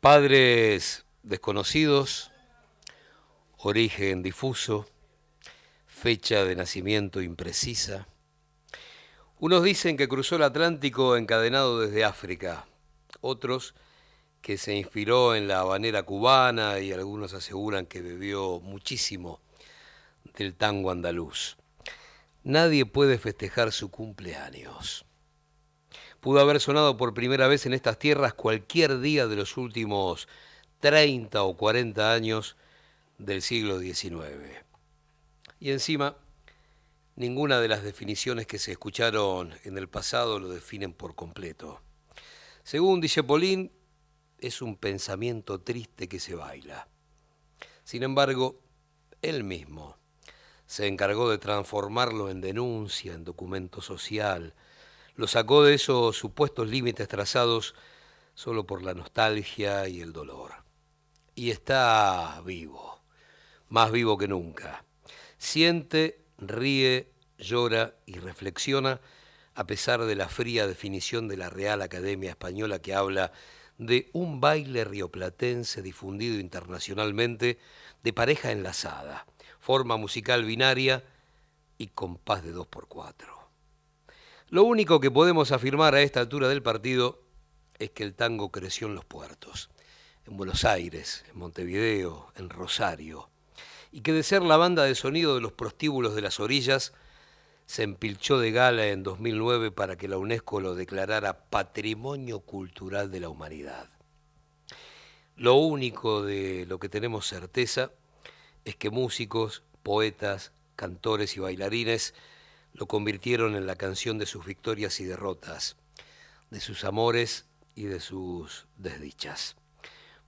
Padres desconocidos, origen difuso, fecha de nacimiento imprecisa. Unos dicen que cruzó el Atlántico encadenado desde África, otros que se inspiró en la habanera cubana y algunos aseguran que bebió muchísimo del tango andaluz. Nadie puede festejar su cumpleaños. Pudo haber sonado por primera vez en estas tierras cualquier día de los últimos 30 o 40 años del siglo XIX. Y encima, ninguna de las definiciones que se escucharon en el pasado lo definen por completo. Según dice Polín, es un pensamiento triste que se baila. Sin embargo, él mismo se encargó de transformarlo en denuncia, en documento social, lo sacó de esos supuestos límites trazados solo por la nostalgia y el dolor. Y está vivo, más vivo que nunca. Siente, ríe, llora y reflexiona a pesar de la fría definición de la Real Academia Española que habla de un baile rioplatense difundido internacionalmente de pareja enlazada, forma musical binaria y compás de 2x4. Lo único que podemos afirmar a esta altura del partido es que el tango creció en los puertos, en Buenos Aires, en Montevideo, en Rosario, y que de ser la banda de sonido de los prostíbulos de las orillas, se empilchó de gala en 2009 para que la UNESCO lo declarara Patrimonio Cultural de la Humanidad. Lo único de lo que tenemos certeza es que músicos, poetas, cantores y bailarines lo convirtieron en la canción de sus victorias y derrotas, de sus amores y de sus desdichas.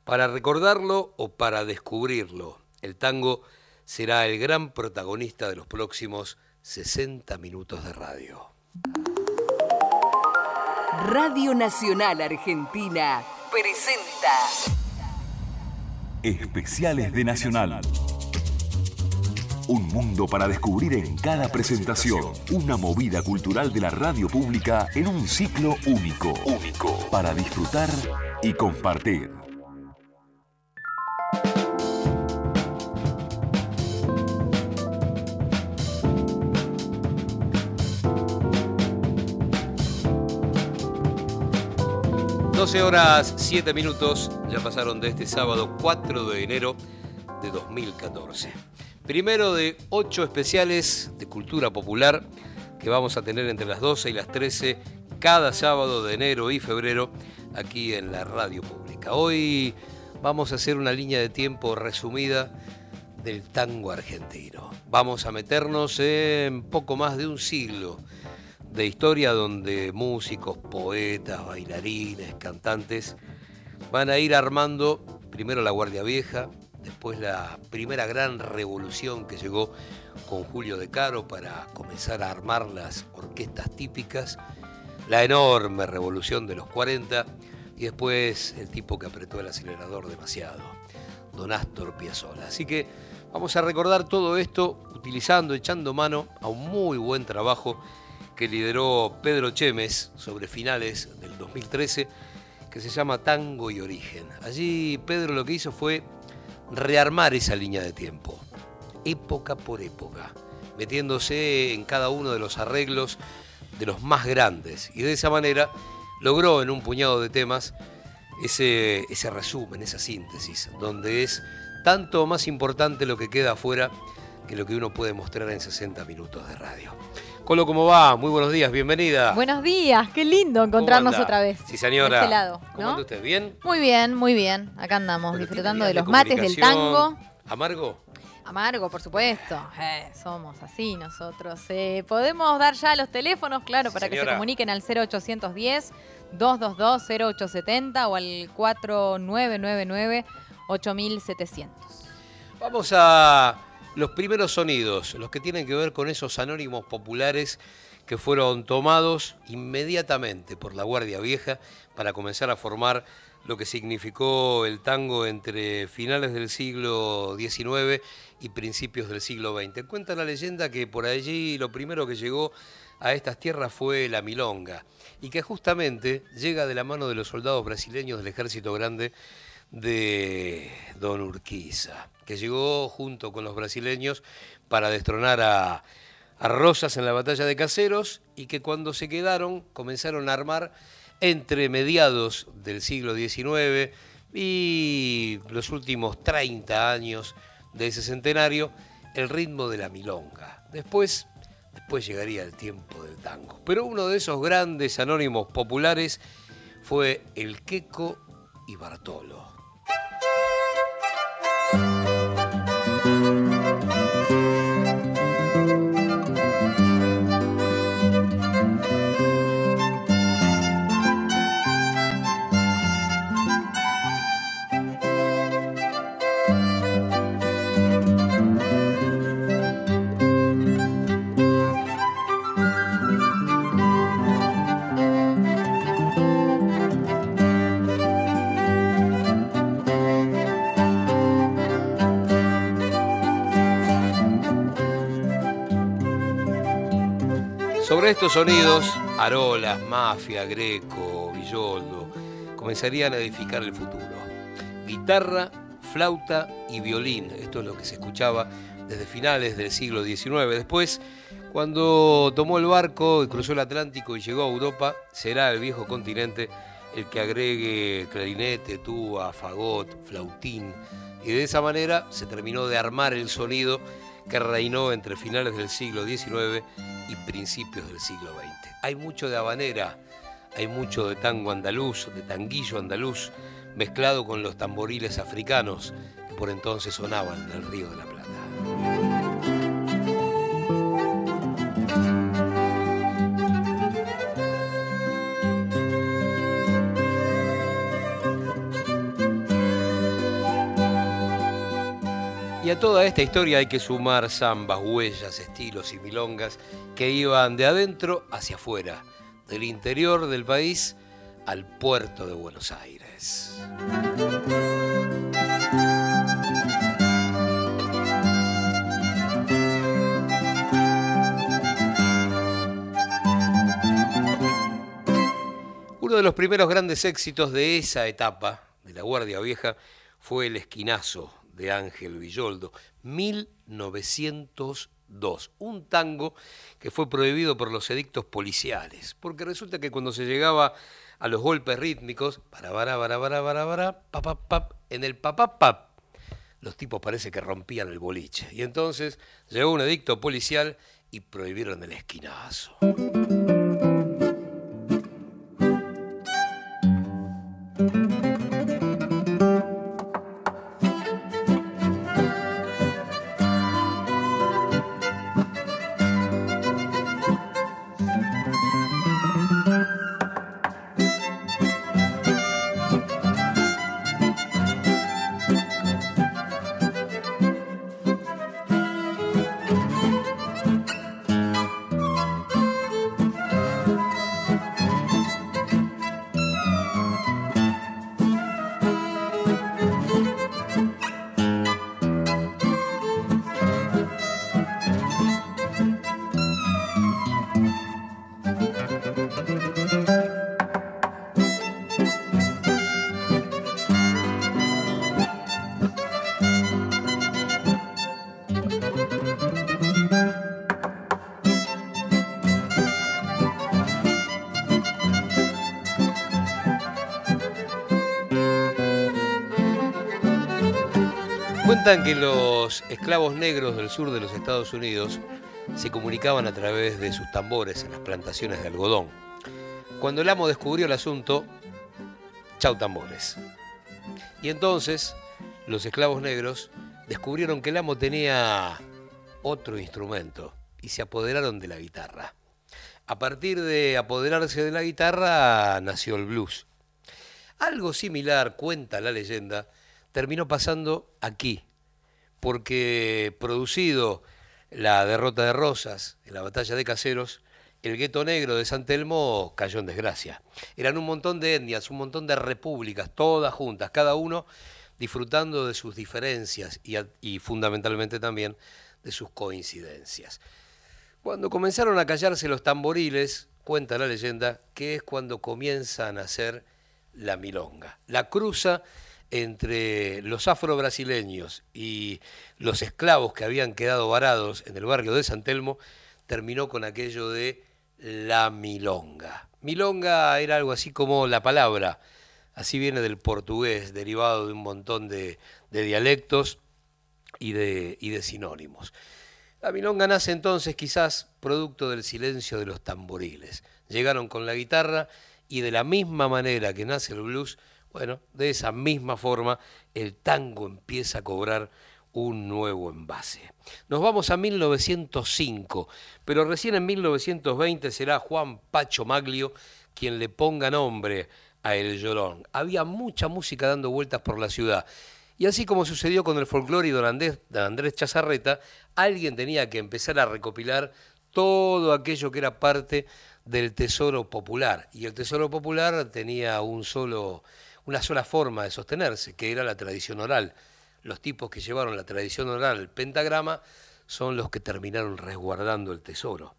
Para recordarlo o para descubrirlo, el tango será el gran protagonista de los próximos 60 minutos de radio. Radio Nacional Argentina presenta Especiales de Nacional. Un mundo para descubrir en cada presentación. Una movida cultural de la radio pública en un ciclo único. Único. Para disfrutar y compartir. 12 horas 7 minutos ya pasaron de este sábado 4 de enero de 2014. Primero de ocho especiales de cultura popular que vamos a tener entre las 12 y las 13 cada sábado de enero y febrero aquí en la radio pública. Hoy vamos a hacer una línea de tiempo resumida del tango argentino. Vamos a meternos en poco más de un siglo de historia donde músicos, poetas, bailarines, cantantes van a ir armando primero la Guardia Vieja, después la primera gran revolución que llegó con Julio De Caro para comenzar a armar las orquestas típicas, la enorme revolución de los 40 y después el tipo que apretó el acelerador demasiado, Don Astor Piazzolla. Así que vamos a recordar todo esto utilizando, echando mano a un muy buen trabajo que lideró Pedro Chemes sobre finales del 2013, que se llama Tango y Origen. Allí Pedro lo que hizo fue rearmar esa línea de tiempo, época por época, metiéndose en cada uno de los arreglos de los más grandes. Y de esa manera logró en un puñado de temas ese, ese resumen, esa síntesis, donde es tanto más importante lo que queda afuera que lo que uno puede mostrar en 60 minutos de radio. Colo, ¿cómo va? Muy buenos días, bienvenida. Buenos días, qué lindo encontrarnos otra vez. Sí, señora. De este lado, ¿Cómo anda usted? ¿Bien? Muy bien, muy bien. Acá andamos, disfrutando de los mates, del tango. ¿Amargo? Amargo, por supuesto. Eh, somos así nosotros. Eh, Podemos dar ya los teléfonos, claro, para que se comuniquen al 0810 222 0870 o al 4999 8700. Vamos a los primeros sonidos, los que tienen que ver con esos anónimos populares que fueron tomados inmediatamente por la Guardia Vieja para comenzar a formar lo que significó el tango entre finales del siglo XIX y principios del siglo XX. Cuenta la leyenda que por allí lo primero que llegó a estas tierras fue la milonga y que justamente llega de la mano de los soldados brasileños del Ejército Grande de Don Urquiza, que llegó junto con los brasileños para destronar a, a Rosas en la batalla de Caseros y que cuando se quedaron comenzaron a armar entre mediados del siglo XIX y los últimos 30 años de ese centenario el ritmo de la milonga. Después, después llegaría el tiempo del tango. Pero uno de esos grandes anónimos populares fue el Queco y Bartolo. Thank you. Sobre estos sonidos, Arolas, Mafia, Greco, Villoldo, comenzarían a edificar el futuro. Guitarra, flauta y violín, esto es lo que se escuchaba desde finales del siglo XIX. Después, cuando tomó el barco y cruzó el Atlántico y llegó a Europa, será el viejo continente el que agregue clarinete, tuba, fagot, flautín, y de esa manera se terminó de armar el sonido que reinó entre finales del siglo XIX y principios del siglo XX. Hay mucho de habanera, hay mucho de tango andaluz, de tanguillo andaluz, mezclado con los tamboriles africanos que por entonces sonaban en el Río de la Plata. Y a toda esta historia hay que sumar zambas, huellas, estilos y milongas que iban de adentro hacia afuera, del interior del país al puerto de Buenos Aires. Uno de los primeros grandes éxitos de esa etapa de la Guardia Vieja fue El Esquinazo de Ángel Villoldo, 1902. Un tango que fue prohibido por los edictos policiales, porque resulta que cuando se llegaba a los golpes rítmicos, para, para, para, para, para, para, pa, pa, pa, en el papapap, los tipos parece que rompían el boliche. Y entonces llegó un edicto policial y prohibieron el esquinazo. Que los esclavos negros del sur de los Estados Unidos se comunicaban a través de sus tambores en las plantaciones de algodón. Cuando el amo descubrió el asunto, chau tambores. Y entonces los esclavos negros descubrieron que el amo tenía otro instrumento y se apoderaron de la guitarra. A partir de apoderarse de la guitarra nació el blues. Algo similar, cuenta la leyenda, terminó pasando aquí, porque producido la derrota de Rosas en la batalla de Caseros, el gueto negro de San Telmo cayó en desgracia. Eran un montón de etnias, un montón de repúblicas, todas juntas, cada uno disfrutando de sus diferencias y, y fundamentalmente también de sus coincidencias. Cuando comenzaron a callarse los tamboriles, cuenta la leyenda, que es cuando comienza a nacer la milonga. La cruza entre los afro-brasileños y los esclavos que habían quedado varados en el barrio de San Telmo, terminó con aquello de la milonga. Milonga era algo así como la palabra, así viene del portugués, derivado de un montón de, dialectos y de, y de sinónimos. La milonga nace entonces quizás producto del silencio de los tamboriles. Llegaron con la guitarra y de la misma manera que nace el blues, bueno, de esa misma forma el tango empieza a cobrar un nuevo envase. Nos vamos a 1905, pero recién en 1920 será Juan Pacho Maglio quien le ponga nombre a El Llorón. Había mucha música dando vueltas por la ciudad. Y así como sucedió con el folclore de Andrés Chazarreta, alguien tenía que empezar a recopilar todo aquello que era parte del tesoro popular. Y el tesoro popular tenía un solo, una sola forma de sostenerse, que era la tradición oral los tipos que llevaron la tradición oral al pentagrama son los que terminaron resguardando el tesoro.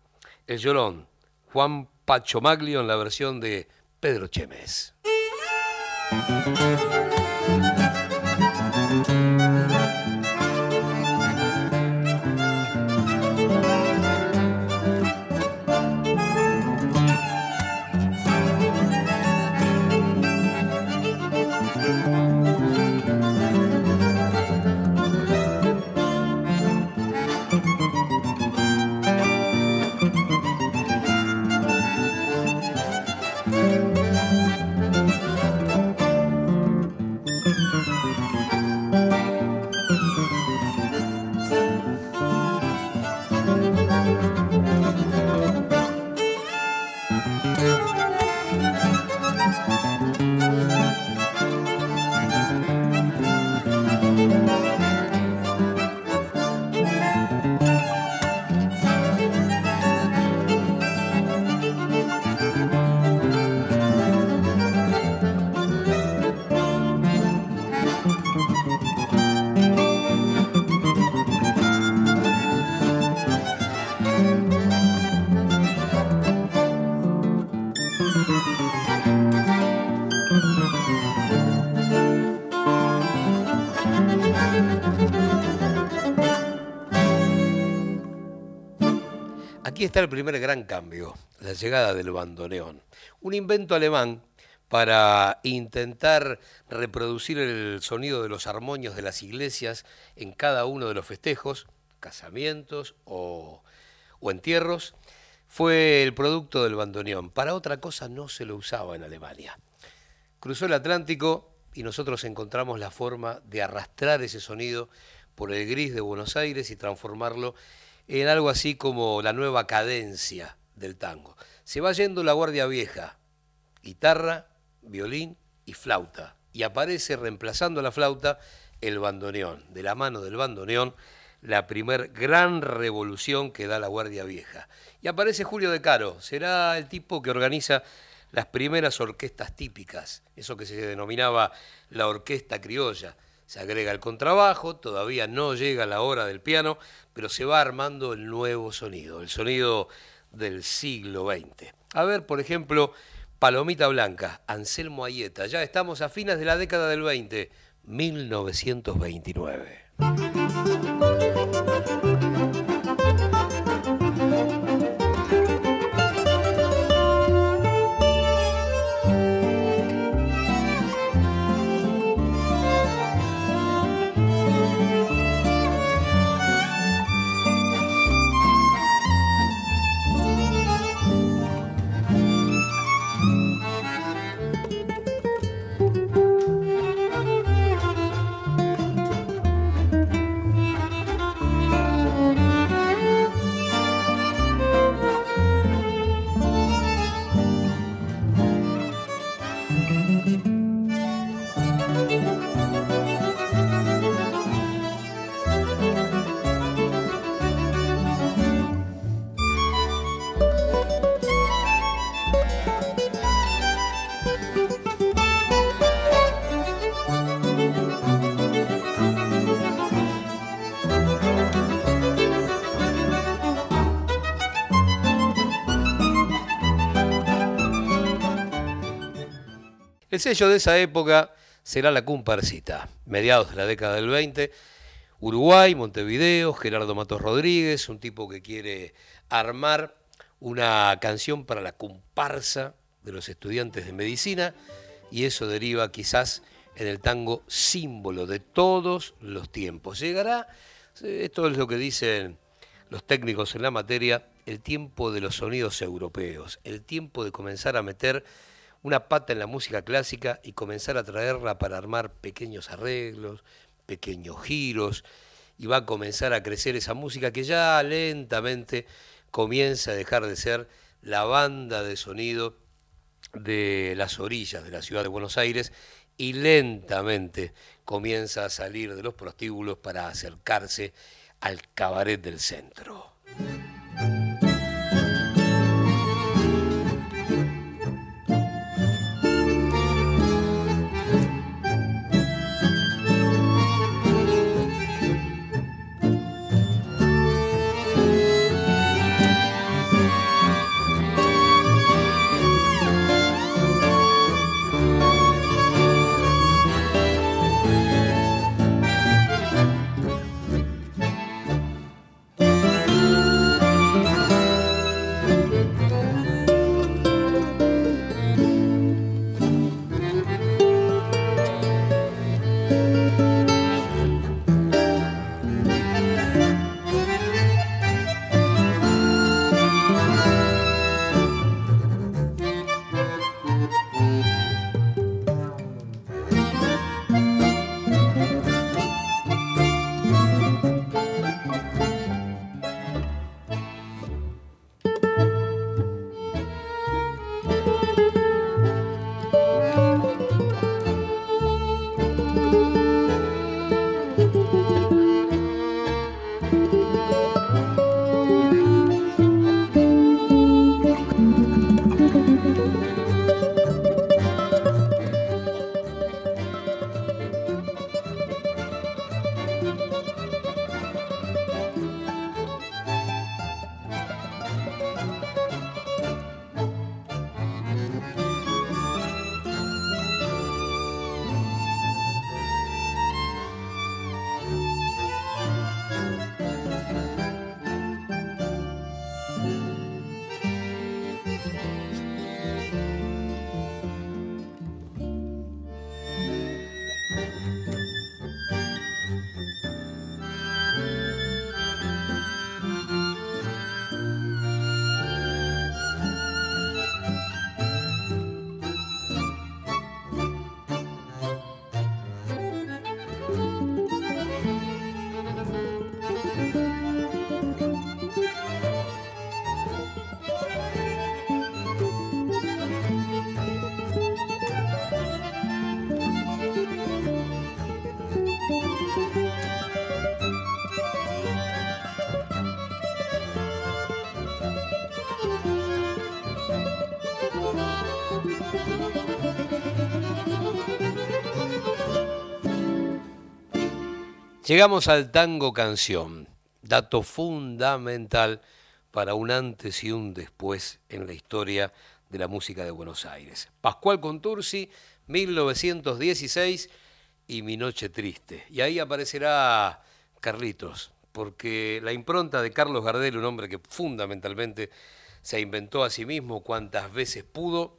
El llorón, Juan Pacho Maglio en la versión de Pedro Chemes. Está el primer gran cambio, la llegada del bandoneón. Un invento alemán para intentar reproducir el sonido de los armonios de las iglesias en cada uno de los festejos, casamientos o, entierros, fue el producto del bandoneón. Para otra cosa no se lo usaba en Alemania. Cruzó el Atlántico y nosotros encontramos la forma de arrastrar ese sonido por el gris de Buenos Aires y transformarlo en algo así como la nueva cadencia del tango. Se va yendo la guardia vieja, guitarra, violín y flauta, y aparece reemplazando la flauta el bandoneón. De la mano del bandoneón, la primer gran revolución que da la guardia vieja. Y aparece Julio de Caro, será el tipo que organiza las primeras orquestas típicas, eso que se denominaba la orquesta criolla se agrega el contrabajo, todavía no llega la hora del piano, pero se va armando el nuevo sonido, el sonido del siglo XX. A ver, por ejemplo, Palomita Blanca, Anselmo Ayeta, ya estamos a fines de la década del 20, 1929. El sello de esa época será la comparsita. Mediados de la década del 20, Uruguay, Montevideo, Gerardo Matos Rodríguez, un tipo que quiere armar una canción para la comparsa de los estudiantes de medicina y eso deriva quizás en el tango símbolo de todos los tiempos. Llegará, esto es lo que dicen los técnicos en la materia, el tiempo de los sonidos europeos, el tiempo de comenzar a meter una pata en la música clásica y comenzar a traerla para armar pequeños arreglos, pequeños giros, y va a comenzar a crecer esa música que ya lentamente comienza a dejar de ser la banda de sonido de las orillas de la ciudad de Buenos Aires y lentamente comienza a salir de los prostíbulos para acercarse al cabaret del centro. Llegamos al tango canción, dato fundamental para un antes y un después en la historia de la música de Buenos Aires. Pascual Contursi, 1916 y Mi Noche Triste. Y ahí aparecerá Carlitos, porque la impronta de Carlos Gardel, un hombre que fundamentalmente se inventó a sí mismo cuantas veces pudo,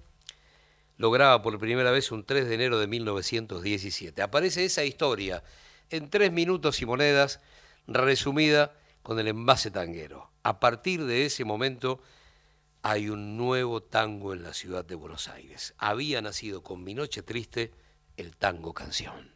lograba por primera vez un 3 de enero de 1917. Aparece esa historia en tres minutos y monedas, resumida con el envase tanguero. A partir de ese momento hay un nuevo tango en la ciudad de Buenos Aires. Había nacido con Mi Noche Triste el tango canción.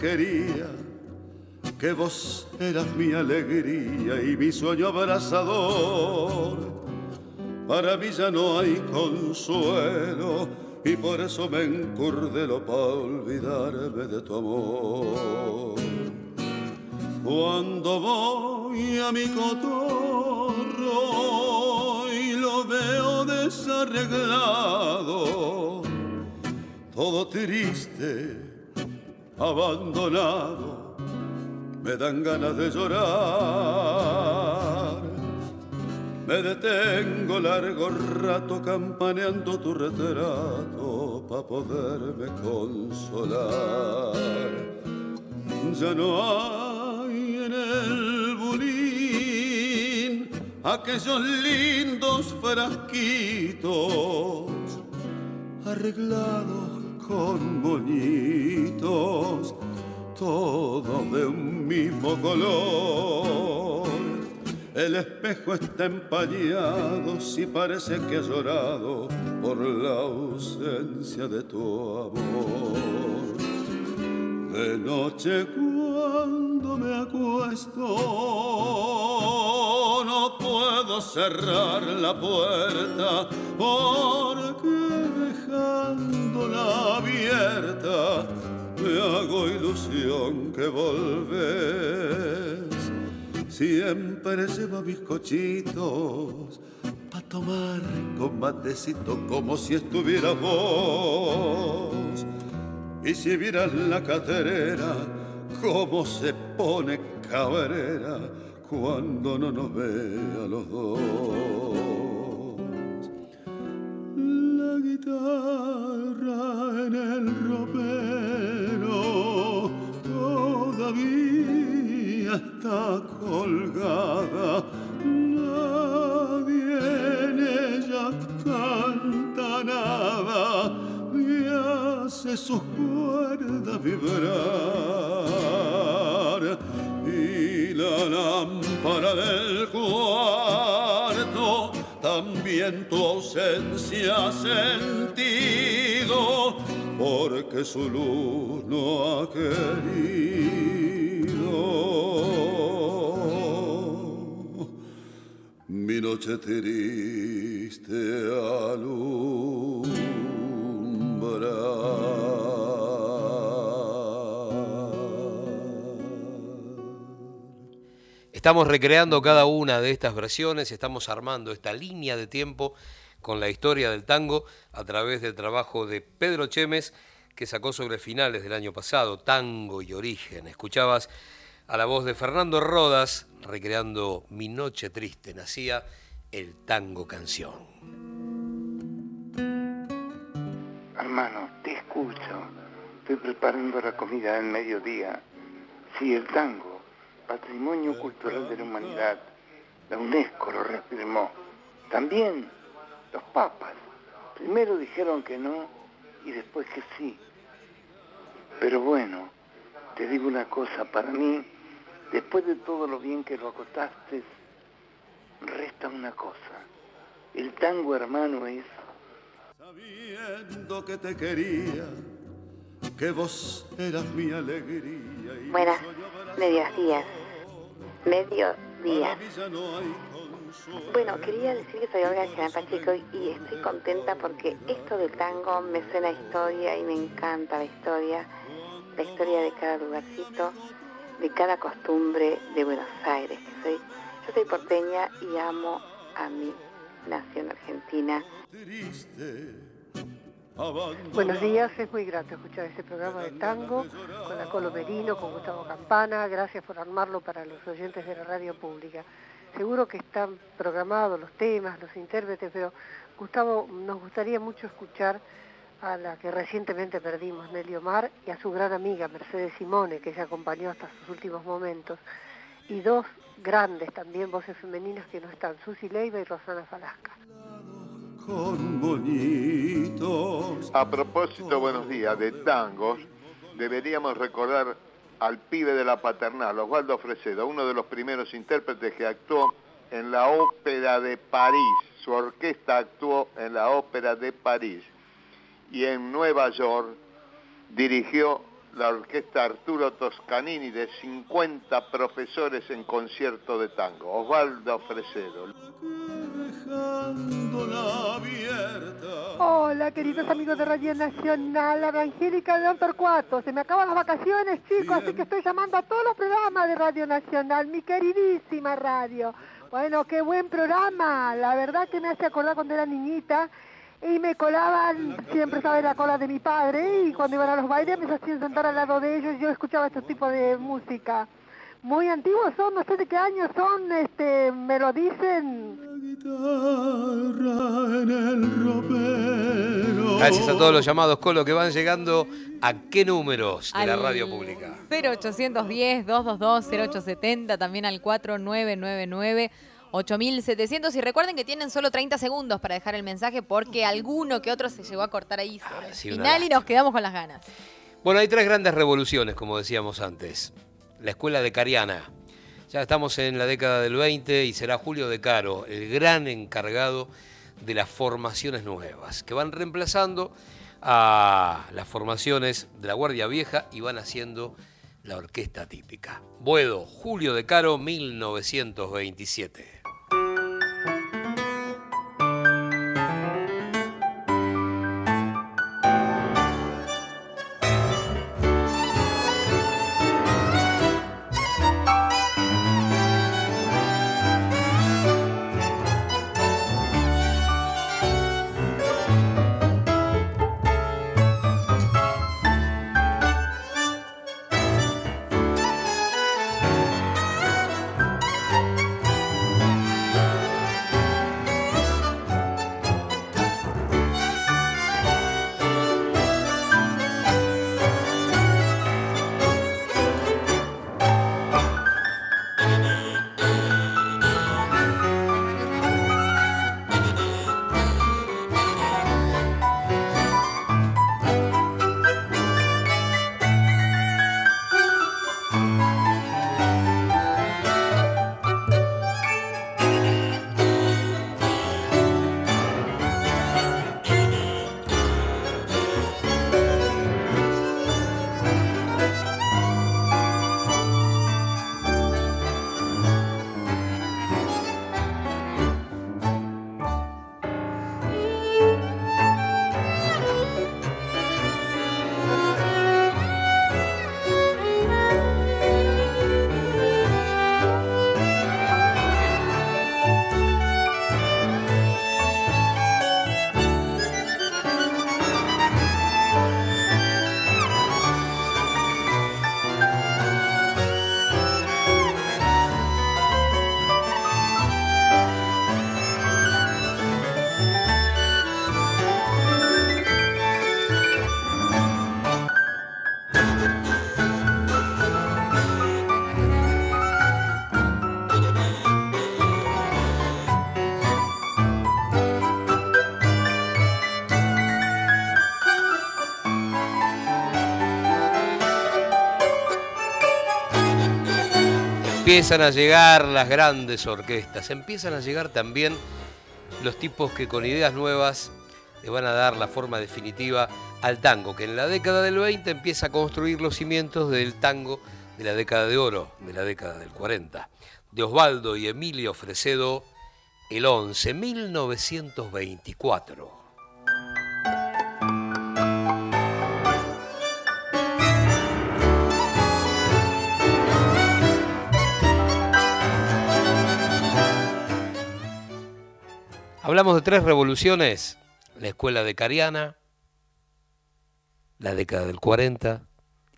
Quería, que vos eras mi alegría y mi sueño abrazador. Para mí ya no hay consuelo y por eso me encurdelo para olvidarme de tu amor. Cuando voy a mi cotorro y lo veo desarreglado, todo triste, abandonado, me dan ganas de llorar. Me detengo largo rato campaneando tu retrato para poderme consolar. Ya no hay en el bulín aquellos lindos frasquitos arreglados con moñitos, todos de un mismo color. El espejo está empañado, si parece que ha llorado por la ausencia de tu amor. De noche cuando me acuesto, no puedo cerrar la puerta porque dejándola abierta me hago ilusión que volvés Siempre llevo bizcochitos pa' tomar con matecito como si estuviera vos. Y si vieras la caterera, cómo se pone cabrera cuando no nos ve a los dos. La guitarra en el ropero todavía está colgada. Hace sus cuerdas vibrar. Y la lámpara del cuarto también tu ausencia ha sentido porque su luz no ha querido. Mi noche triste Estamos recreando cada una de estas versiones, estamos armando esta línea de tiempo con la historia del tango a través del trabajo de Pedro Chemes que sacó sobre finales del año pasado, Tango y Origen. Escuchabas a la voz de Fernando Rodas recreando Mi Noche Triste, nacía el tango canción. Hermano, te escucho. Estoy preparando la comida del mediodía. Sí, el tango, patrimonio cultural de la humanidad. La UNESCO lo reafirmó. También los papas. Primero dijeron que no y después que sí. Pero bueno, te digo una cosa, para mí, después de todo lo bien que lo acotaste, resta una cosa. El tango hermano es... Sabiendo que te quería, que vos eras mi alegría. Y Buenas, medios días. Medio día. Bueno, quería decir que soy Olga Gerán Pacheco y estoy contenta porque esto del tango me suena a historia y me encanta la historia, la historia de cada lugarcito, de cada costumbre de Buenos Aires. Que soy, yo soy porteña y amo a mi nación argentina. Buenos días, es muy grato escuchar este programa de tango con la Colo Merino, con Gustavo Campana. Gracias por armarlo para los oyentes de la radio pública. Seguro que están programados los temas, los intérpretes, pero Gustavo, nos gustaría mucho escuchar a la que recientemente perdimos, Nelly Omar, y a su gran amiga Mercedes Simone, que se acompañó hasta sus últimos momentos, y dos grandes también voces femeninas que no están, Susi Leiva y Rosana Falasca. Con moñitos. A propósito, buenos días, de tangos, deberíamos recordar al pibe de la paternal, Osvaldo Fresedo, uno de los primeros intérpretes que actuó en la Ópera de París. Su orquesta actuó en la Ópera de París. Y en Nueva York dirigió la orquesta Arturo Toscanini de 50 profesores en concierto de tango. Osvaldo Fresedo. Hola, queridos amigos de Radio Nacional, la Angélica de Don Torcuato. Se me acaban las vacaciones, chicos, así que estoy llamando a todos los programas de Radio Nacional, mi queridísima radio. Bueno, qué buen programa. La verdad que me hace acordar cuando era niñita y me colaban, siempre estaba en la cola de mi padre y cuando iban a los bailes me hacían sentar al lado de ellos y yo escuchaba estos tipos de música. Muy antiguos son, no sé de qué años son, este, me lo dicen. Gracias a todos los llamados, Colo, que van llegando. ¿A qué números de la radio pública? 0810-222-0870, también al 4999-8700. Y recuerden que tienen solo 30 segundos para dejar el mensaje porque alguno que otro se llegó a cortar ahí sobre el sí, una final y nos quedamos con las ganas. Bueno, hay tres grandes revoluciones, como decíamos antes. La escuela de Cariana. Ya estamos en la década del 20 y será Julio de Caro el gran encargado de las formaciones nuevas, que van reemplazando a las formaciones de la Guardia Vieja y van haciendo la orquesta típica. Buedo, Julio de Caro, 1927. Empiezan a llegar las grandes orquestas, empiezan a llegar también los tipos que con ideas nuevas le van a dar la forma definitiva al tango, que en la década del 20 empieza a construir los cimientos del tango de la década de oro, de la década del 40. De Osvaldo y Emilio Fresedo, el 11, 1924. Hablamos de tres revoluciones, la escuela de Cariana, la década del 40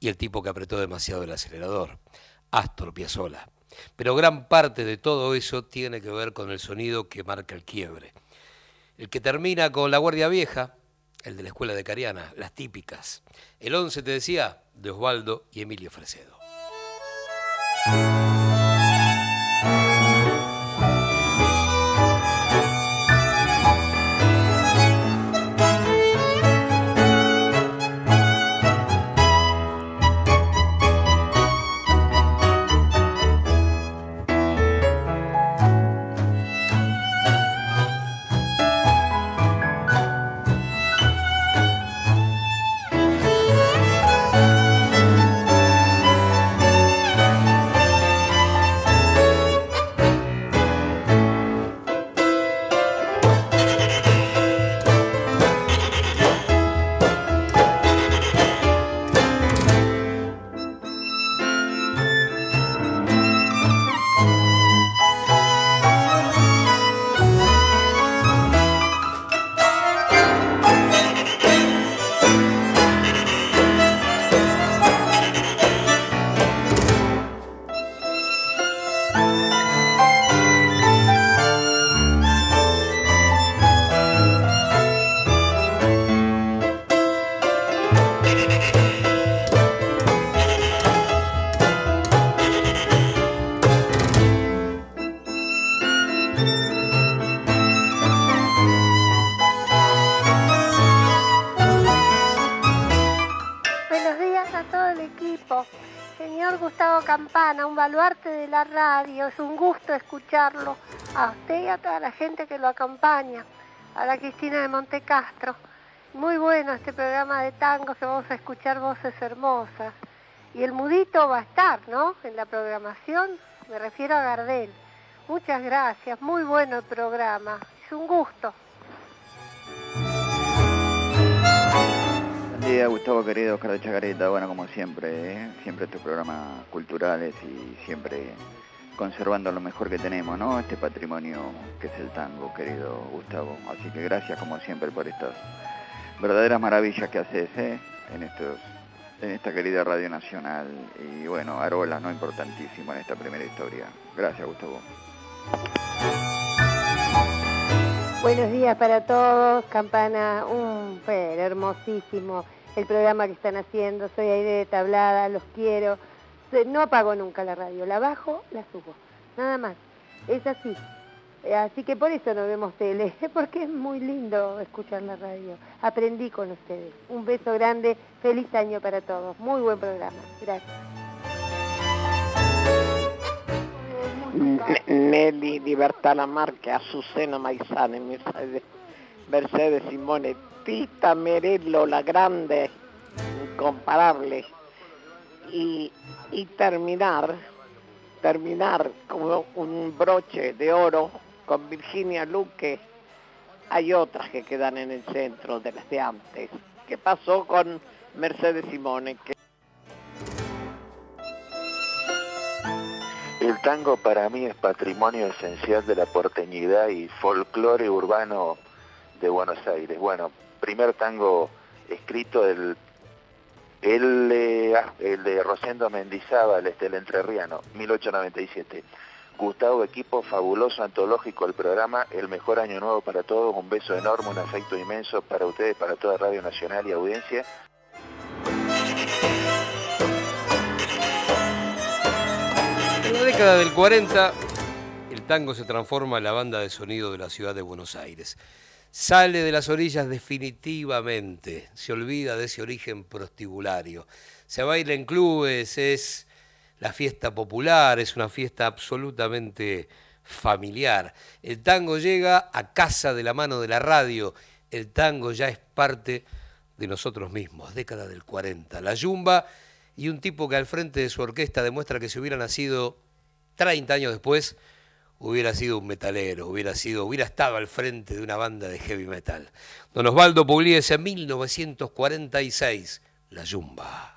y el tipo que apretó demasiado el acelerador, Astor Piazzolla. Pero gran parte de todo eso tiene que ver con el sonido que marca el quiebre. El que termina con la Guardia Vieja, el de la escuela de Cariana, las típicas. El 11 te decía, de Osvaldo y Emilio Fresedo. Señor Gustavo Campana, un baluarte de la radio. Es un gusto escucharlo a usted y a toda la gente que lo acompaña. A la Cristina de Montecastro. Muy bueno este programa de tango que vamos a escuchar voces hermosas. Y el mudito va a estar, ¿no? En la programación. Me refiero a Gardel. Muchas gracias. Muy bueno el programa. Es un gusto. Día, Gustavo querido, Oscar de Chacarita. Bueno, como siempre, ¿eh? siempre estos programas culturales y siempre conservando lo mejor que tenemos, ¿no? Este patrimonio que es el tango, querido Gustavo. Así que gracias, como siempre, por estas verdaderas maravillas que haces, ¿eh? En estos en esta querida Radio Nacional. Y bueno, Arola, ¿no? Importantísimo en esta primera historia. Gracias, Gustavo. Buenos días para todos, Campana, un fer hermosísimo el programa que están haciendo, soy aire de tablada, los quiero, no apago nunca la radio, la bajo, la subo, nada más, es así, así que por eso no vemos tele, porque es muy lindo escuchar la radio, aprendí con ustedes, un beso grande, feliz año para todos, muy buen programa, gracias. Nelly Libertad Lamarque, Azucena Maizane, Mercedes Simone, Tita Merello, la grande, incomparable, y, terminar, terminar como un broche de oro con Virginia Luque. Hay otras que quedan en el centro de las de antes. ¿Qué pasó con Mercedes Simone? El tango para mí es patrimonio esencial de la porteñidad y folclore urbano de Buenos Aires. Bueno, primer tango escrito el, el, el de Rosendo Mendizábal, este, el entrerriano, 1897. Gustavo, equipo fabuloso, antológico el programa, el mejor año nuevo para todos, un beso enorme, un afecto inmenso para ustedes, para toda Radio Nacional y audiencia. En la década del 40, el tango se transforma en la banda de sonido de la ciudad de Buenos Aires. Sale de las orillas definitivamente, se olvida de ese origen prostibulario. Se baila en clubes, es la fiesta popular, es una fiesta absolutamente familiar. El tango llega a casa de la mano de la radio, el tango ya es parte de nosotros mismos, década del 40. La yumba y un tipo que al frente de su orquesta demuestra que si hubiera nacido 30 años después, hubiera sido un metalero, hubiera sido, hubiera estado al frente de una banda de heavy metal. Don Osvaldo Pugliese en 1946, La Yumba.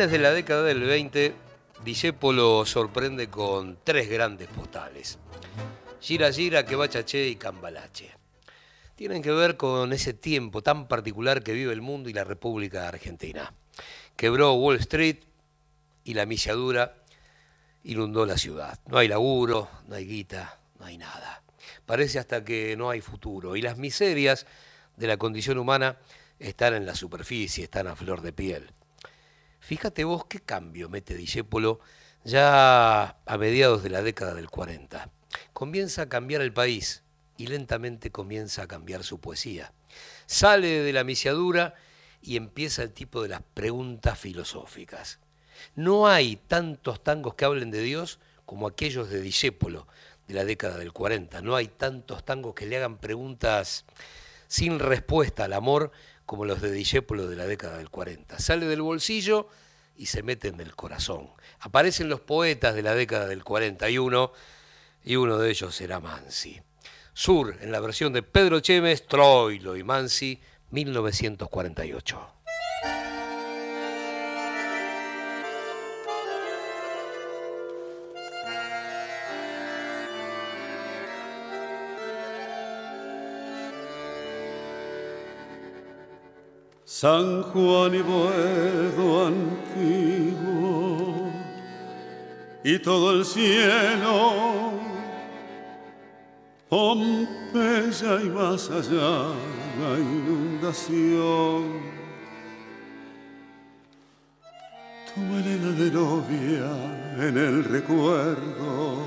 Fines de la década del 20, Discépolo sorprende con tres grandes postales. Gira Gira, Quebachaché y Cambalache. Tienen que ver con ese tiempo tan particular que vive el mundo y la República Argentina. Quebró Wall Street y la milladura inundó la ciudad. No hay laburo, no hay guita, no hay nada. Parece hasta que no hay futuro. Y las miserias de la condición humana están en la superficie, están a flor de piel. Fíjate vos qué cambio mete Discépolo ya a mediados de la década del 40. Comienza a cambiar el país y lentamente comienza a cambiar su poesía. Sale de la misiadura y empieza el tipo de las preguntas filosóficas. No hay tantos tangos que hablen de Dios como aquellos de Discépolo de la década del 40. No hay tantos tangos que le hagan preguntas sin respuesta al amor como los de Discépolo de la década del 40. Sale del bolsillo y se mete en el corazón. Aparecen los poetas de la década del 41 y uno de ellos era Mansi. Sur, en la versión de Pedro Chemes, Troilo y Mansi, 1948. San Juan y Boedo antiguo y todo el cielo, Pompeya y más allá la inundación. Tu melena de novia en el recuerdo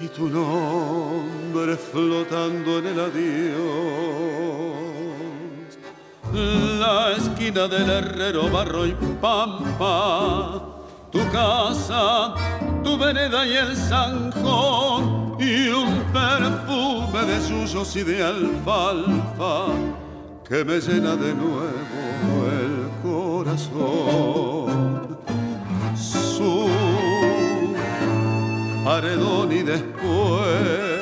y tu nombre flotando en el adiós la esquina del herrero, barro y pampa, tu casa, tu vereda y el zanjón, y un perfume de suyos y de alfalfa que me llena de nuevo el corazón. Su paredón y después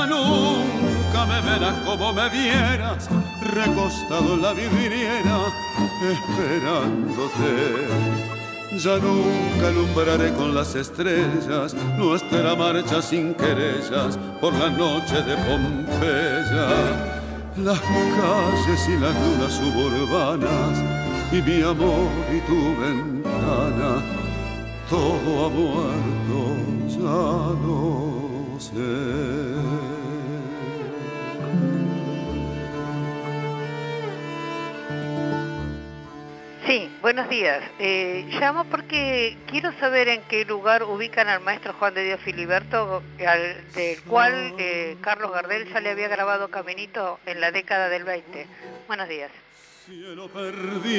Ya nunca me verás como me vieras, recostado en la vidriera, esperándote. Ya nunca alumbraré con las estrellas nuestra marcha sin querellas por la noche de Pompeya. Las calles y las lunas suburbanas y mi amor y tu ventana todo ha muerto, ya no sé. Buenos días. Eh, llamo porque quiero saber en qué lugar ubican al maestro Juan de Dios Filiberto, al, del cual eh, Carlos Gardel ya le había grabado Caminito en la década del 20. Buenos días. Cielo perdido,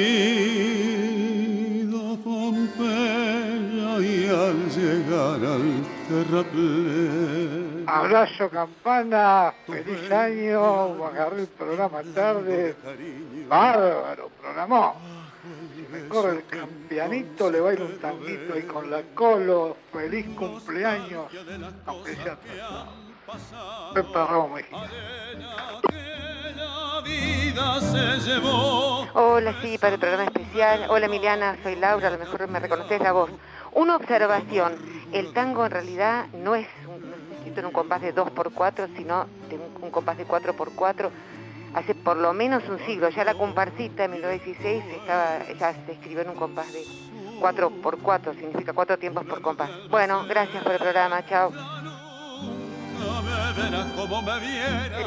Pompeya, y al llegar al terraplén. Abrazo campana, feliz año, agarré el programa tarde, bárbaro, programó. Me corre el campeanito, le bailo un tanguito ahí con la colo, feliz cumpleaños, aunque sea Pepe Ramos Mejía. Hola, sí, para el programa especial. Hola, Emiliana, soy Laura, a lo mejor me reconoces la voz. Una observación, el tango en realidad no es un, un compás de 2x4, sino de un, compás de 4x4. Hace por lo menos un siglo, ya la comparsita en 1916 estaba, ya se escribió en un compás de 4x4, significa cuatro tiempos por compás. Bueno, gracias por el programa, chao.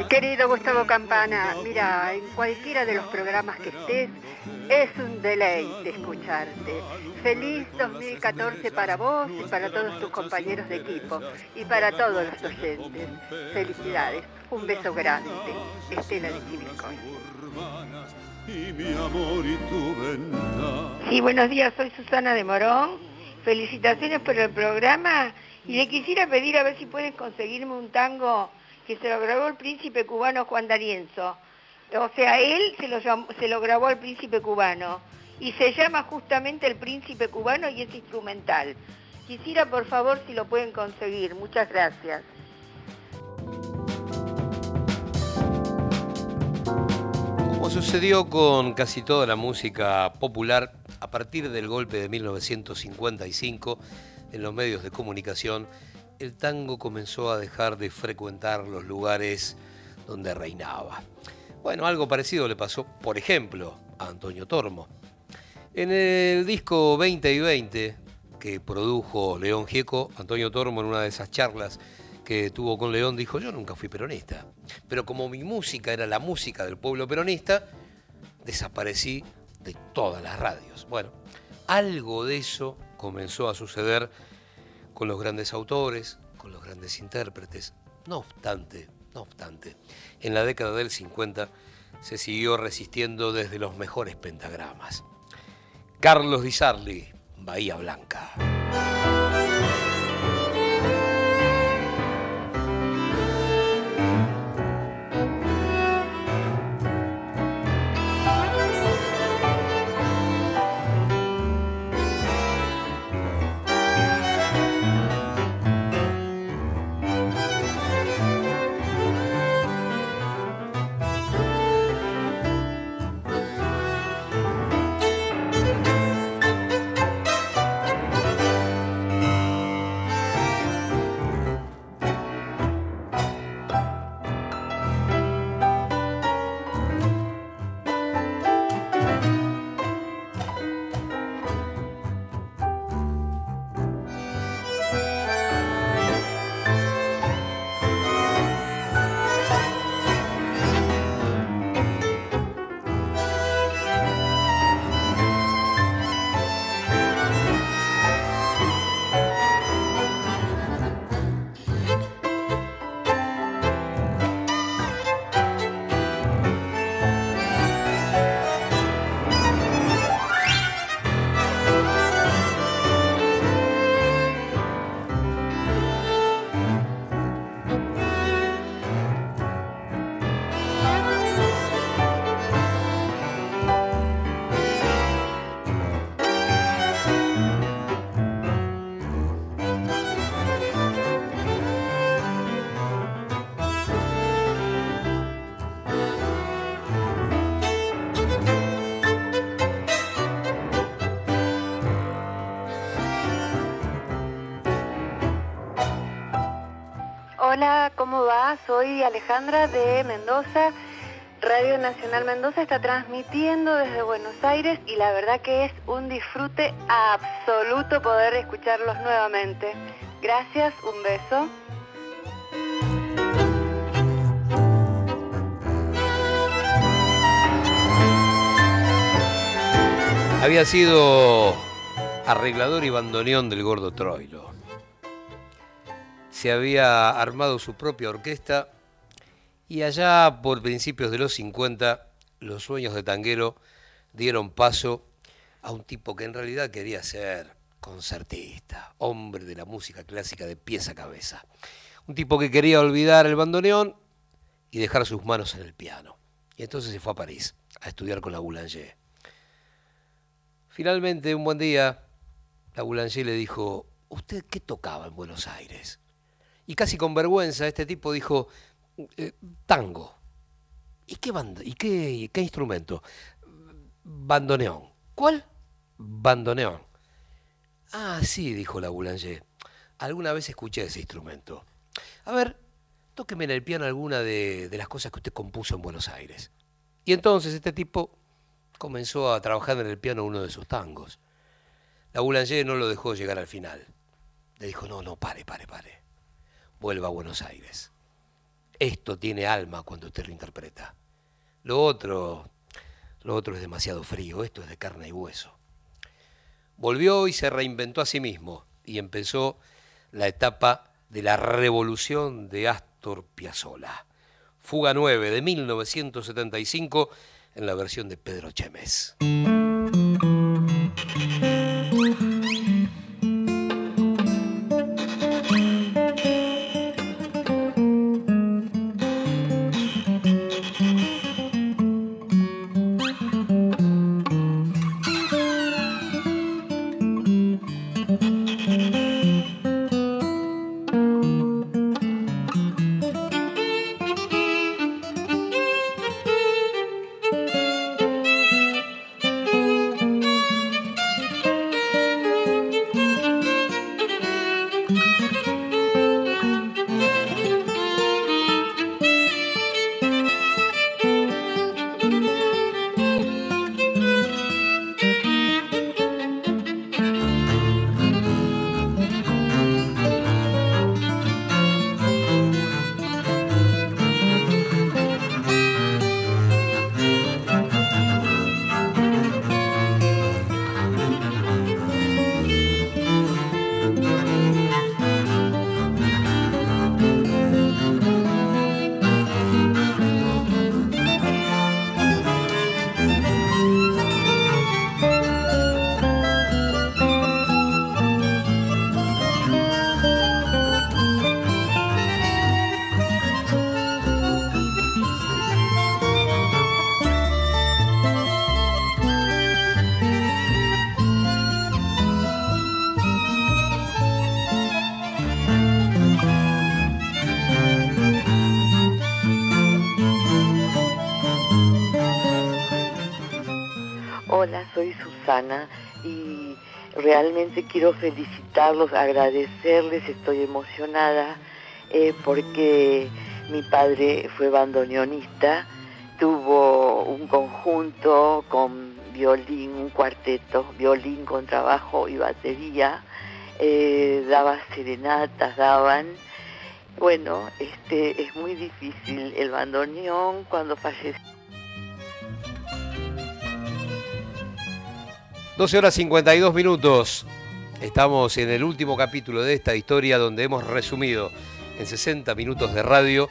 Querido Gustavo Campana, mira, en cualquiera de los programas que estés, es un deleite escucharte. Feliz 2014 para vos y para todos tus compañeros de equipo y para todos los oyentes. Felicidades. Un beso grande. Estela de Chivilcoy. Sí, buenos días, soy Susana de Morón. Felicitaciones por el programa y le quisiera pedir a ver si puedes conseguirme un tango que se lo grabó el príncipe cubano Juan D'Arienzo. O sea, él se lo, se lo grabó al príncipe cubano y se llama justamente El príncipe cubano y es instrumental. Quisiera por favor si lo pueden conseguir. Muchas gracias. Como sucedió con casi toda la música popular, a partir del golpe de 1955, en los medios de comunicación, el tango comenzó a dejar de frecuentar los lugares donde reinaba. Bueno, algo parecido le pasó, por ejemplo, a Antonio Tormo. En el disco 20 y 20 que produjo León Gieco, Antonio Tormo en una de esas charlas que tuvo con León dijo, yo nunca fui peronista, pero como mi música era la música del pueblo peronista, desaparecí de todas las radios. Bueno, algo de eso comenzó a suceder con los grandes autores, con los grandes intérpretes. No obstante, no obstante, en la década del 50 se siguió resistiendo desde los mejores pentagramas. Carlos Di Sarli, Bahía Blanca. ¿Cómo va? Soy Alejandra de Mendoza. Radio Nacional Mendoza está transmitiendo desde Buenos Aires y la verdad que es un disfrute absoluto poder escucharlos nuevamente. Gracias, un beso. Había sido arreglador y bandoneón del gordo Troilo. Se había armado su propia orquesta y allá por principios de los 50 los sueños de Tanguero dieron paso a un tipo que en realidad quería ser concertista, hombre de la música clásica de pies a cabeza. Un tipo que quería olvidar el bandoneón y dejar sus manos en el piano. Y entonces se fue a París a estudiar con la Boulanger. Finalmente, un buen día, la Boulanger le dijo, ¿usted qué tocaba en Buenos Aires? Y casi con vergüenza, este tipo dijo, eh, tango. ¿Y qué, banda, y qué, qué instrumento? Bandoneón. ¿Cuál? Bandoneón. Ah, sí, dijo la Boulanger. Alguna vez escuché ese instrumento. A ver, tóqueme en el piano alguna de, de las cosas que usted compuso en Buenos Aires. Y entonces este tipo comenzó a trabajar en el piano uno de sus tangos. La Boulanger no lo dejó llegar al final. Le dijo, no, no, pare, pare, pare. Vuelva a Buenos Aires. Esto tiene alma cuando usted lo interpreta. Lo otro, lo otro es demasiado frío, esto es de carne y hueso. Volvió y se reinventó a sí mismo y empezó la etapa de la revolución de Astor Piazzolla. Fuga 9 de 1975 en la versión de Pedro Chemes. Y realmente quiero felicitarlos, agradecerles, estoy emocionada eh, porque mi padre fue bandoneonista, tuvo un conjunto con violín, un cuarteto, violín con trabajo y batería, eh, daba serenatas, daban. Bueno, este es muy difícil el bandoneón cuando falleció. 12 horas 52 minutos. Estamos en el último capítulo de esta historia donde hemos resumido en 60 minutos de radio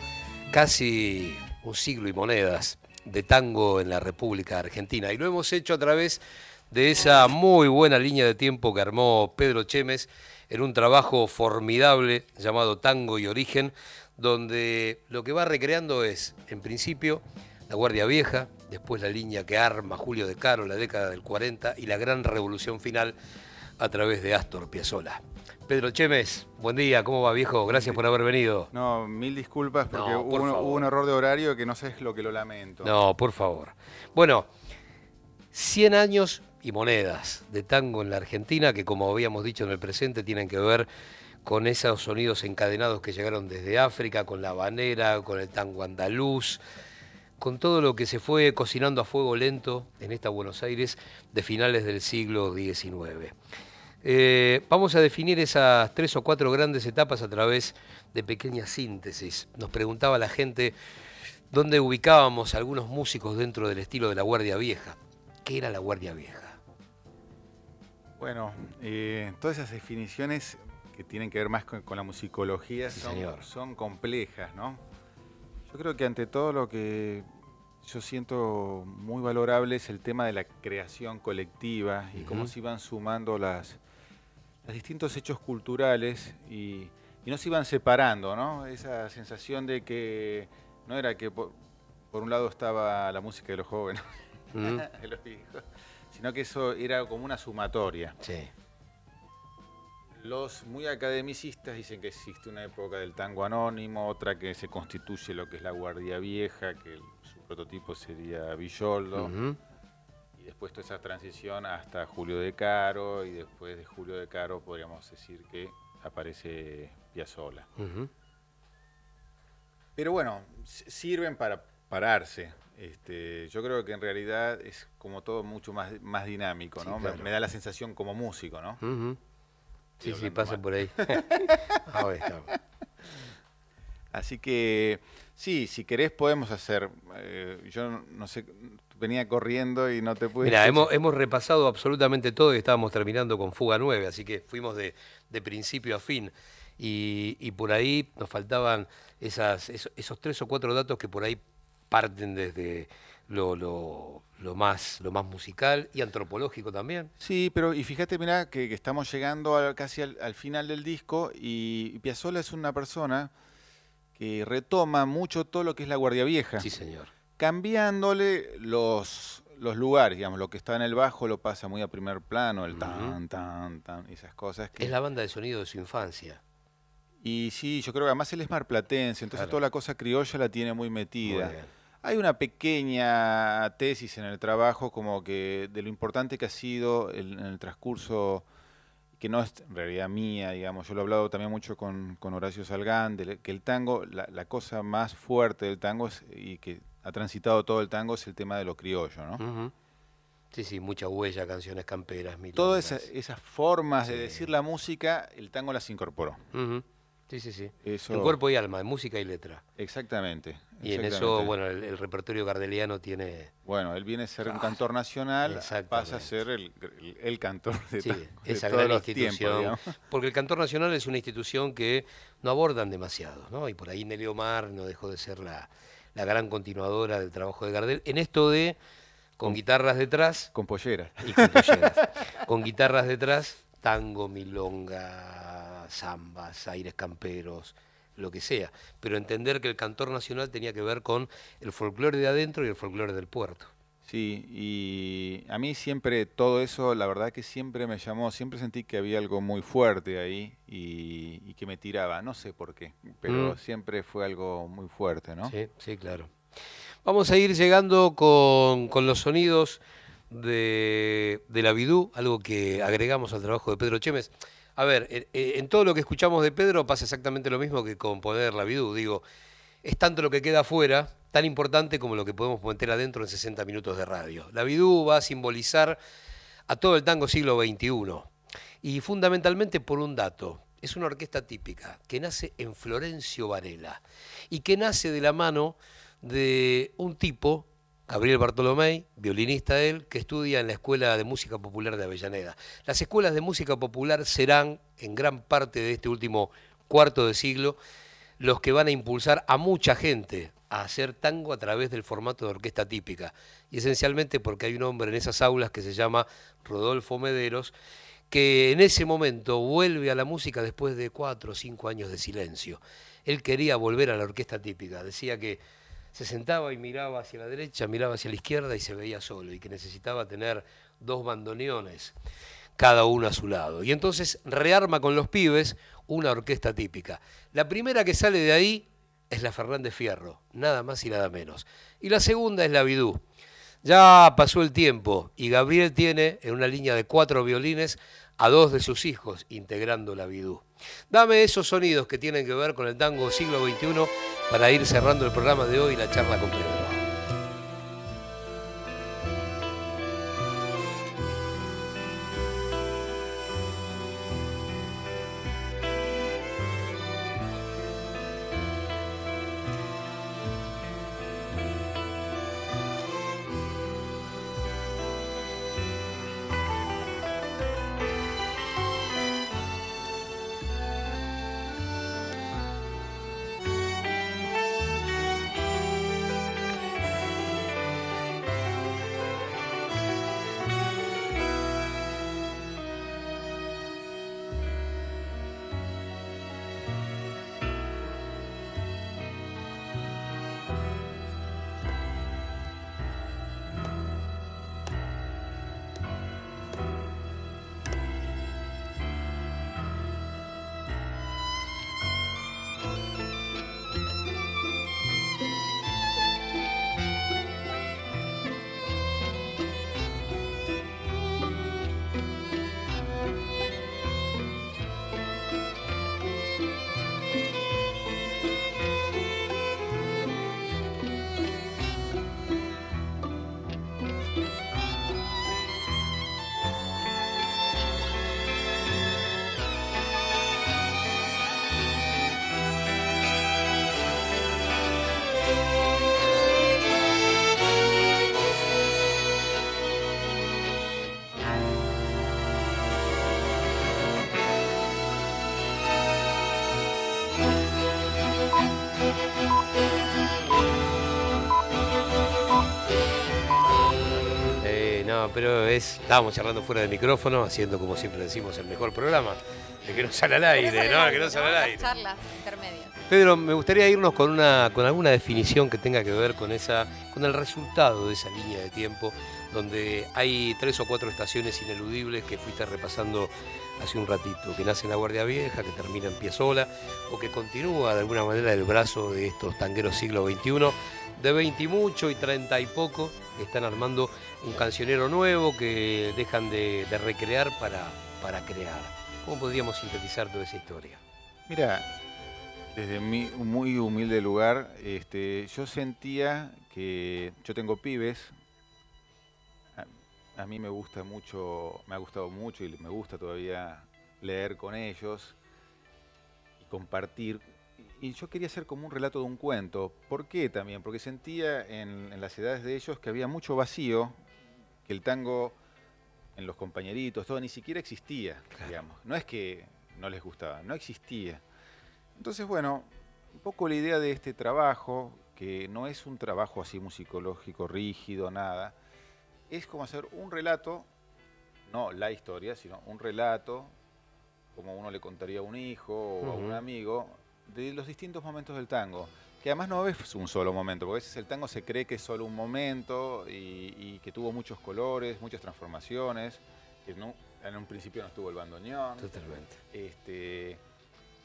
casi un siglo y monedas de tango en la República Argentina. Y lo hemos hecho a través de esa muy buena línea de tiempo que armó Pedro Chemes en un trabajo formidable llamado Tango y Origen, donde lo que va recreando es, en principio, la Guardia Vieja, después la línea que arma Julio de Caro, la década del 40 y la gran revolución final a través de Astor Piazzolla. Pedro Chemes, buen día, ¿cómo va viejo? Gracias por haber venido. No, mil disculpas porque No, por hubo un error de horario que no sé lo que lo lamento. No, por favor. Bueno, 100 años y monedas de tango en la Argentina que como habíamos dicho en el presente tienen que ver con esos sonidos encadenados que llegaron desde África, con la habanera, con el tango andaluz, con todo lo que se fue cocinando a fuego lento en esta Buenos Aires de finales del siglo XIX. Eh, vamos a definir esas tres o cuatro grandes etapas a través de pequeñas síntesis. Nos preguntaba la gente dónde ubicábamos a algunos músicos dentro del estilo de la Guardia Vieja. ¿Qué era la Guardia Vieja? Bueno, eh, todas esas definiciones que tienen que ver más con, con la musicología Sí, son, son complejas, ¿no? Yo creo que ante todo lo que yo siento muy valorable es el tema de la creación colectiva y cómo se iban sumando las, los distintos hechos culturales y, y no se iban separando, ¿no? Esa sensación de que no era que por, por un lado estaba la música de los jóvenes, de los viejos, sino que eso era como una sumatoria. Sí. Los muy academicistas dicen que existe una época del tango anónimo, otra que se constituye lo que es la Guardia Vieja, que el- prototipo sería Villoldo, y después toda esa transición hasta Julio de Caro, y después de Julio de Caro podríamos decir que aparece Piazzolla. Ujú. Pero bueno, sirven para pararse. Este, yo creo que en realidad es como todo mucho más, más dinámico, Sí, ¿no? Me- claro. Me, da la sensación como músico, ¿no? Sí, sí, pasa mal. por ahí. Ahora estamos. Así que sí, si querés podemos hacer. eh, yo no- sé, venía corriendo y no te pude. Mira, hemos, hemos repasado absolutamente todo y estábamos terminando con Fuga 9, así que fuimos de, de principio a fin. Y, y por ahí nos faltaban esas, esos, esos tres o cuatro datos que por ahí parten desde lo, lo- lo más, lo más musical y antropológico también. Sí, pero y fíjate, mira, que, que estamos llegando a- casi al, al final del disco y Piazzolla es una persona retoma mucho todo lo que es la Guardia Vieja. Sí, señor. Cambiándole los, los lugares, digamos, lo que está en el bajo lo pasa muy a primer plano, el tan, tan, tan, esas cosas. Que, Es la banda de sonido de su infancia. Y sí, yo creo que además él es marplatense, entonces Claro. toda la cosa criolla la tiene muy metida. Muy. Hay una pequeña tesis en el trabajo como que de lo importante que ha sido el- en el transcurso, que no es en realidad mía, digamos, yo lo he hablado también mucho con, con Horacio Salgán, de que el tango, la, la cosa más fuerte del tango es- y que ha transitado todo el tango es el tema de lo criollo, ¿no? Sí, sí, mucha huella, canciones camperas, milongas. Todas esa- esas formas de decir la música, el tango las incorporó. Sí, sí, sí. Eso- En cuerpo y alma, en música y letra. Exactamente. Y en eso, bueno, el, el repertorio gardeliano tiene... Bueno, él viene a ser un Ah, cantor nacional, pasa a ser el, el- el cantor de, Sí, de esa todos gran los institución. tiempos, porque el cantor nacional es una institución que no abordan demasiado, ¿no? Y por ahí Nelly Omar no dejó de ser la, la gran continuadora del trabajo de Gardel. En esto de, con, guitarras detrás... Con polleras. Y con polleras. con guitarras detrás, tango, milonga, zambas, aires camperos, lo que sea. Pero entender que el cantor nacional tenía que ver con el folclore de adentro y el folclore del puerto. Sí, y a mí siempre todo eso, la verdad que siempre me llamó, siempre sentí que había algo muy fuerte ahí y, y que me tiraba, no sé por qué, pero Mm. siempre fue algo muy fuerte, ¿no? Sí, sí, claro. Vamos a ir llegando con, con los sonidos de, de la Bidú, algo que agregamos al trabajo de Pedro Chemes. A ver, en, en todo lo que escuchamos de Pedro pasa exactamente lo mismo que con poner la Bidú. Digo, es tanto lo que queda afuera, tan importante como lo que podemos meter adentro en 60 minutos de radio. La Bidú va a simbolizar a todo el tango siglo XXI. Y fundamentalmente por un dato. Es una orquesta típica que nace en Florencio Varela y que nace de la mano de un tipo, Gabriel Bartolomé, violinista él, que estudia en la Escuela de Música Popular de Avellaneda. Las escuelas de música popular serán, en gran parte de este último cuarto de siglo, los que van a impulsar a mucha gente a hacer tango a través del formato de orquesta típica. Y esencialmente porque hay un hombre en esas aulas que se llama Rodolfo Mederos, que en ese momento vuelve a la música después de cuatro o cinco años de silencio. Él quería volver a la orquesta típica, decía que se sentaba y miraba hacia la derecha, miraba hacia la izquierda y se veía solo, y que necesitaba tener dos bandoneones, cada uno a su lado. Y entonces rearma con los pibes una orquesta típica. La primera que sale de ahí es la Fernández Fierro, nada más y nada menos. Y la segunda es la Bidú. Ya pasó el tiempo y Gabriel tiene en una línea de cuatro violines a dos de sus hijos integrando la Bidú. Dame esos sonidos que tienen que ver con el tango siglo XXI para ir cerrando el programa de hoy y la charla con Pedro. No, pero es, estábamos charlando fuera del micrófono, haciendo como siempre decimos el mejor programa, de que no sale al aire, ¿no? Que no sale al aire. Charlas intermedias. Pedro, me gustaría irnos con una, con alguna definición que tenga que ver con esa, con el resultado de esa línea de tiempo, donde hay tres o cuatro estaciones ineludibles que fuiste repasando hace un ratito, que nace en la Guardia Vieja, que termina en Piazzola, o que continúa de alguna manera el brazo de estos tangueros siglo XXI, de 20 y mucho y 30 y poco, están armando un cancionero nuevo que dejan de, recrear para, para crear. ¿Cómo podríamos sintetizar toda esa historia? Mira, desde mi muy humilde lugar, este, yo sentía que yo tengo pibes. A mí me gusta mucho, me ha gustado mucho y me gusta todavía leer con ellos y compartir. Y yo quería hacer como un relato de un cuento. ¿Por qué también? Porque sentía en, en las edades de ellos que había mucho vacío, que el tango en los compañeritos, todo ni siquiera existía, digamos. No es que no les gustaba, no existía. Entonces, bueno, un poco la idea de este trabajo, que no es un trabajo así musicológico, rígido, nada, es como hacer un relato, no la historia, sino un relato, como uno le contaría a un hijo o a un amigo, de los distintos momentos del tango. Que además no es un solo momento, porque a veces el tango se cree que es solo un momento y, y que tuvo muchos colores, muchas transformaciones, que no, en un principio no estuvo el bandoneón. Totalmente. Este,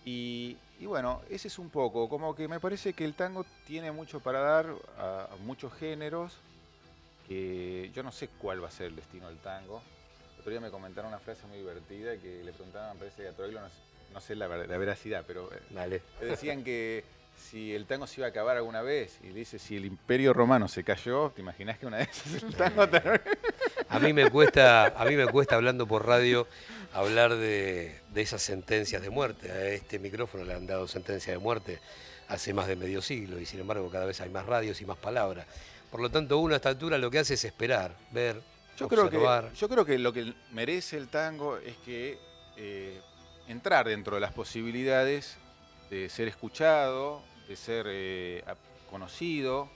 y, y bueno, ese es un poco, como que me parece que el tango tiene mucho para dar a, a muchos géneros, que yo no sé cuál va a ser el destino del tango. El otro día me comentaron una frase muy divertida que le preguntaban, me parece que a Troilo, no, sé- no sé la, la veracidad, pero eh, Dale. le decían que si el tango se iba a acabar alguna vez, y le dice, si el imperio romano se cayó, ¿te imaginas que una vez el tango termina? A mí me cuesta, a mí me cuesta hablando por radio hablar de, de esas sentencias de muerte. A este micrófono le han dado sentencia de muerte hace más de medio siglo y sin embargo cada vez hay más radios y más palabras. Por lo tanto, uno a esta altura lo que hace es esperar, ver, Yo creo, observar. que, yo creo que lo que merece el tango es que eh, entrar dentro de las posibilidades de ser escuchado, de ser eh, conocido,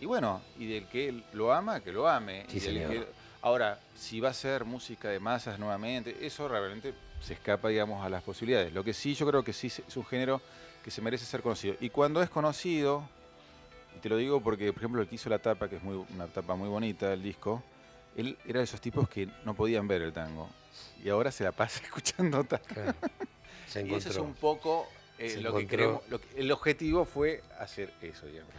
y bueno, y del que lo ama, que lo ame. Sí, y del que- ahora, si va a ser música de masas nuevamente, eso realmente se escapa, digamos, a las posibilidades. Lo que sí, yo creo que sí es un género que se merece ser conocido. Y cuando es conocido, y te lo digo porque, por ejemplo, el que hizo la tapa, que es muy, una tapa muy bonita del disco, él era de esos tipos que no podían ver el tango. Y ahora se la pasa escuchando tango. Se y eso es un poco eh, lo que queremos. lo que- el objetivo fue hacer eso, digamos.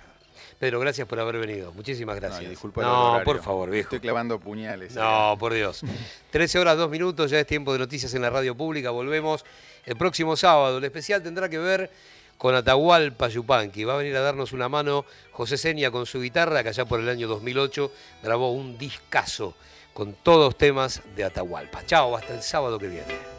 Pedro, gracias por haber venido. Muchísimas gracias. No, disculpa No, por favor, viejo. Estoy clavando puñales. No, por Dios. 13 horas, 2 minutos, ya es tiempo de noticias en la radio pública. Volvemos el próximo sábado. El especial tendrá que ver con Atahualpa Yupanqui. Va a venir a darnos una mano José Seña con su guitarra, que allá por el año 2008 grabó un discazo con todos temas de Atahualpa. Chao, hasta el sábado que viene.